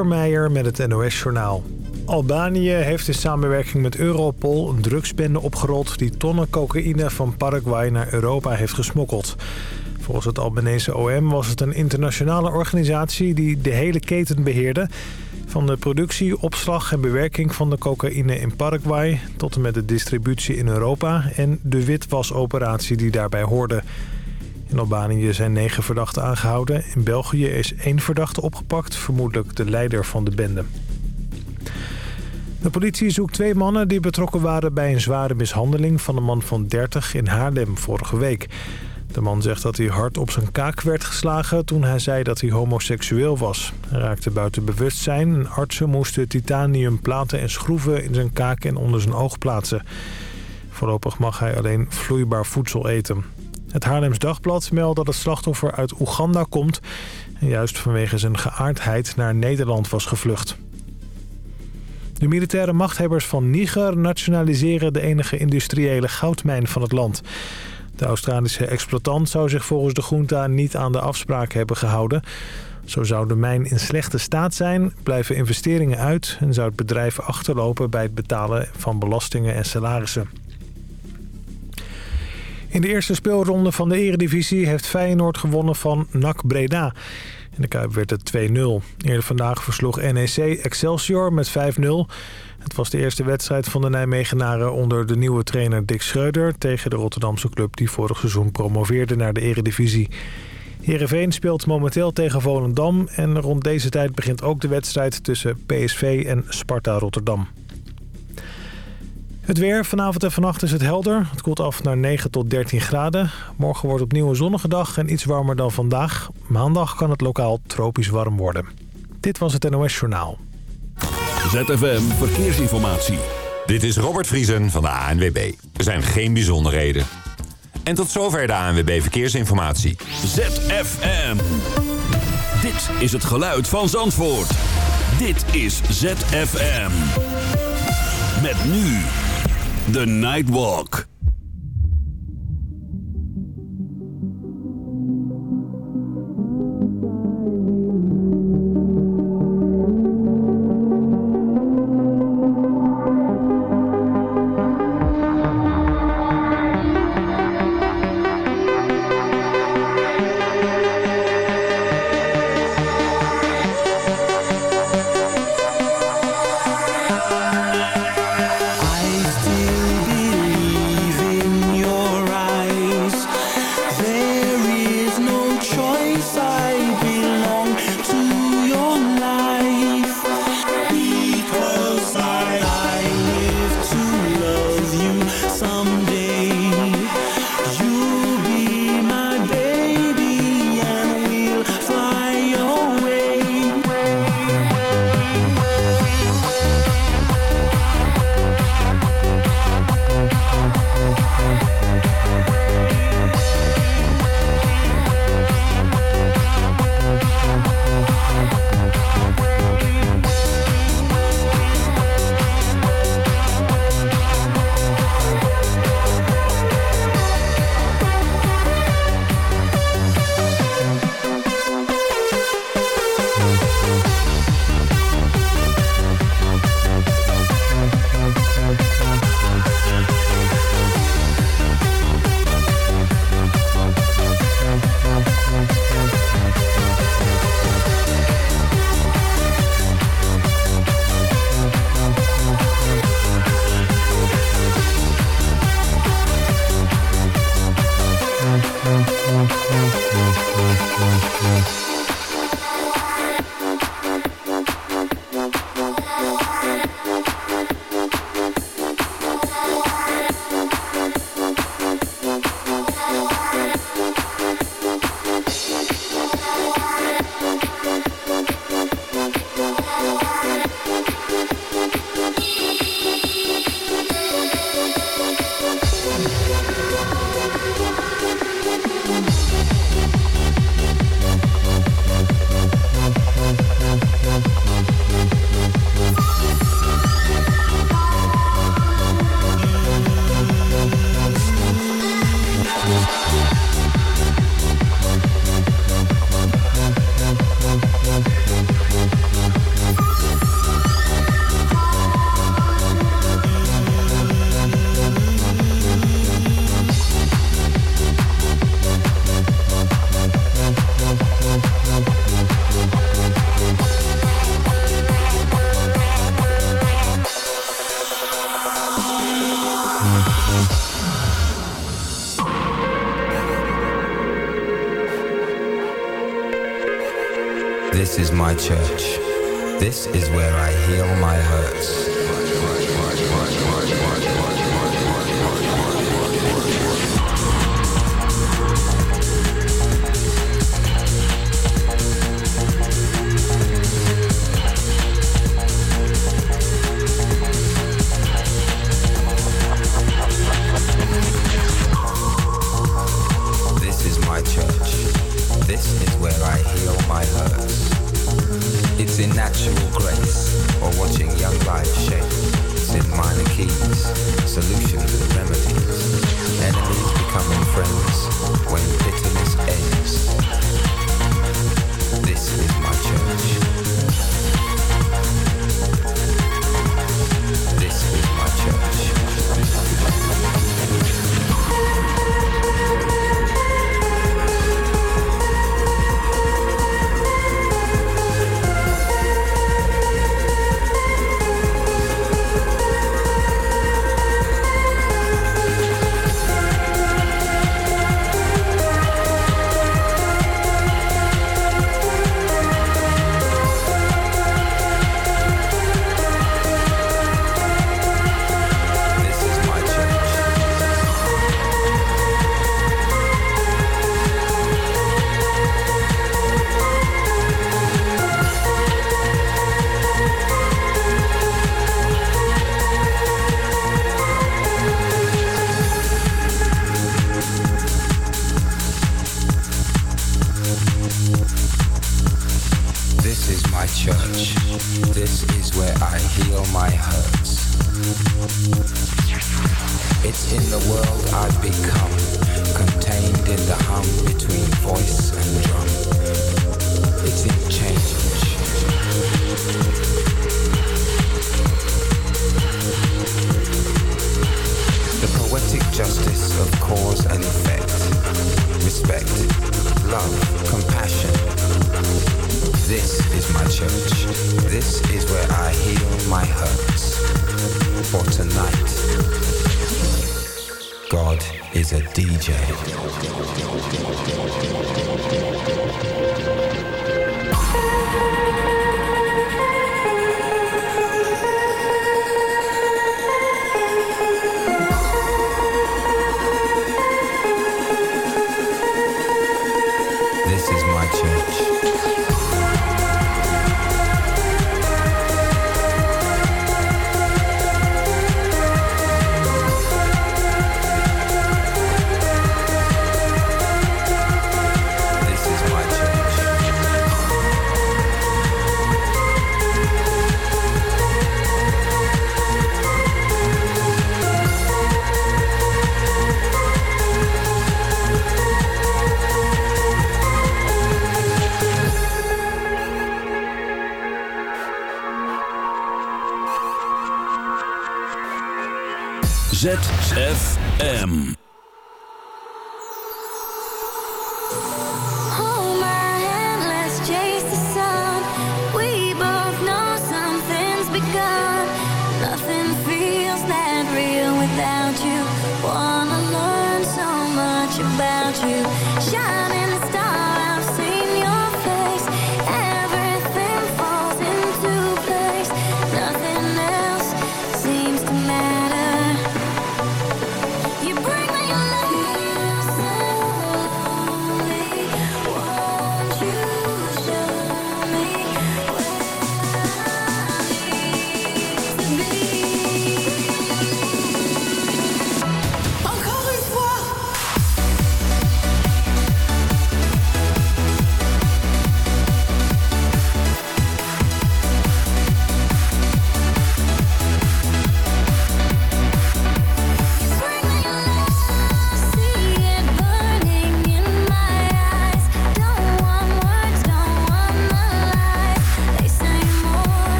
Meijer met het NOS-journaal. Albanië heeft in samenwerking met Europol een drugsbende opgerold... die tonnen cocaïne van Paraguay naar Europa heeft gesmokkeld. Volgens het Albanese OM was het een internationale organisatie... die de hele keten beheerde... van de productie, opslag en bewerking van de cocaïne in Paraguay... tot en met de distributie in Europa... en de witwasoperatie die daarbij hoorde... In Albanië zijn negen verdachten aangehouden. In België is één verdachte opgepakt, vermoedelijk de leider van de bende. De politie zoekt twee mannen die betrokken waren bij een zware mishandeling van een man van 30 in Haarlem vorige week. De man zegt dat hij hard op zijn kaak werd geslagen toen hij zei dat hij homoseksueel was. Hij raakte buiten bewustzijn en artsen moesten titanium platen en schroeven in zijn kaak en onder zijn oog plaatsen. Voorlopig mag hij alleen vloeibaar voedsel eten. Het Haarlems Dagblad meldt dat het slachtoffer uit Oeganda komt... en juist vanwege zijn geaardheid naar Nederland was gevlucht. De militaire machthebbers van Niger nationaliseren de enige industriële goudmijn van het land. De Australische exploitant zou zich volgens de junta niet aan de afspraak hebben gehouden. Zo zou de mijn in slechte staat zijn, blijven investeringen uit... en zou het bedrijf achterlopen bij het betalen van belastingen en salarissen. In de eerste speelronde van de eredivisie heeft Feyenoord gewonnen van NAC Breda. In de Kuip werd het 2-0. Eerder vandaag versloeg NEC Excelsior met 5-0. Het was de eerste wedstrijd van de Nijmegenaren onder de nieuwe trainer Dick Schreuder... tegen de Rotterdamse club die vorig seizoen promoveerde naar de eredivisie. Heerenveen speelt momenteel tegen Volendam... en rond deze tijd begint ook de wedstrijd tussen PSV en Sparta Rotterdam. Het weer. Vanavond en vannacht is het helder. Het koelt af naar 9 tot 13 graden. Morgen wordt opnieuw een zonnige dag en iets warmer dan vandaag. Maandag kan het lokaal tropisch warm worden. Dit was het NOS Journaal. ZFM Verkeersinformatie. Dit is Robert Vriesen van de ANWB. Er zijn geen bijzonderheden. En tot zover de ANWB Verkeersinformatie. ZFM. Dit is het geluid van Zandvoort. Dit is ZFM. Met nu... The Nightwalk.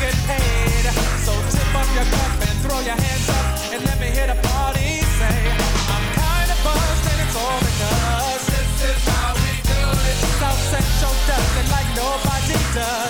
get paid. So tip up your cup and throw your hands up and let me hear the party say, I'm kinda buzzed and it's all because This is how we do it. South Central does it like nobody does.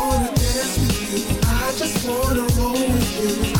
wanna dance with you. I just wanna roll with you.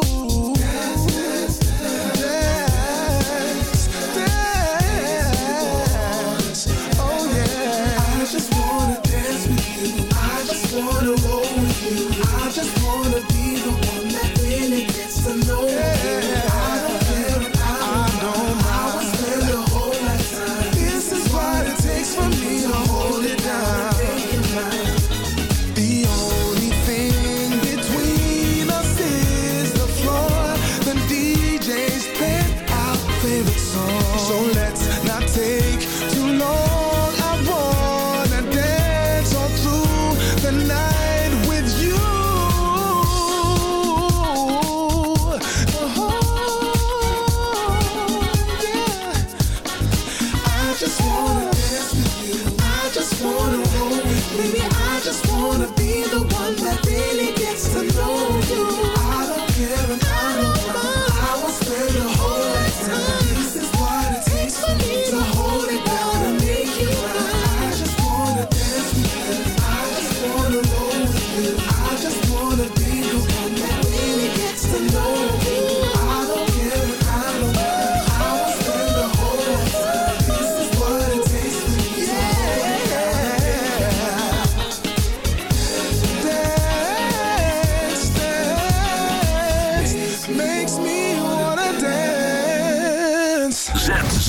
Be the one that really gets to know you.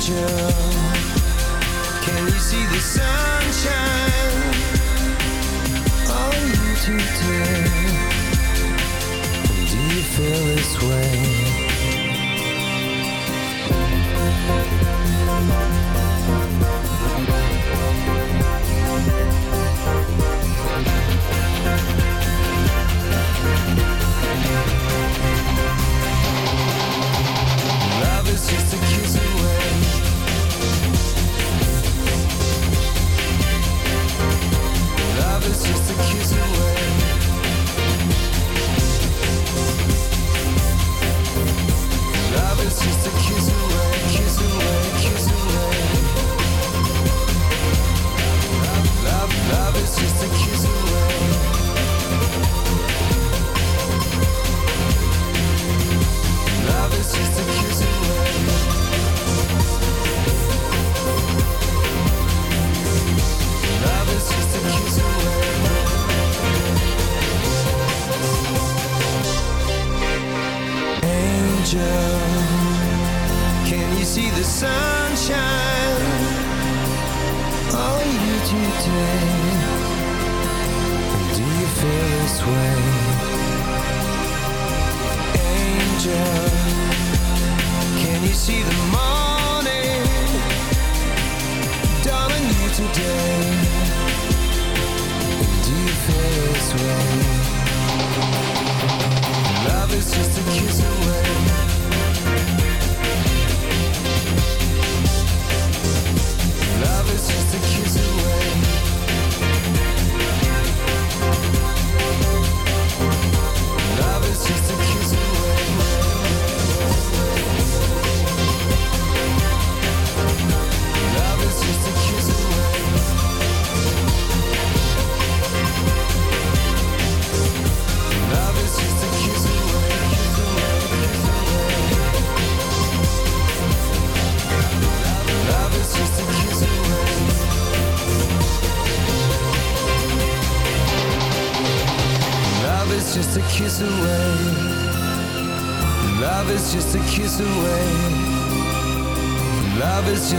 angel. Can you see the sunshine? on you need do. You feel this way? Thank Kiss away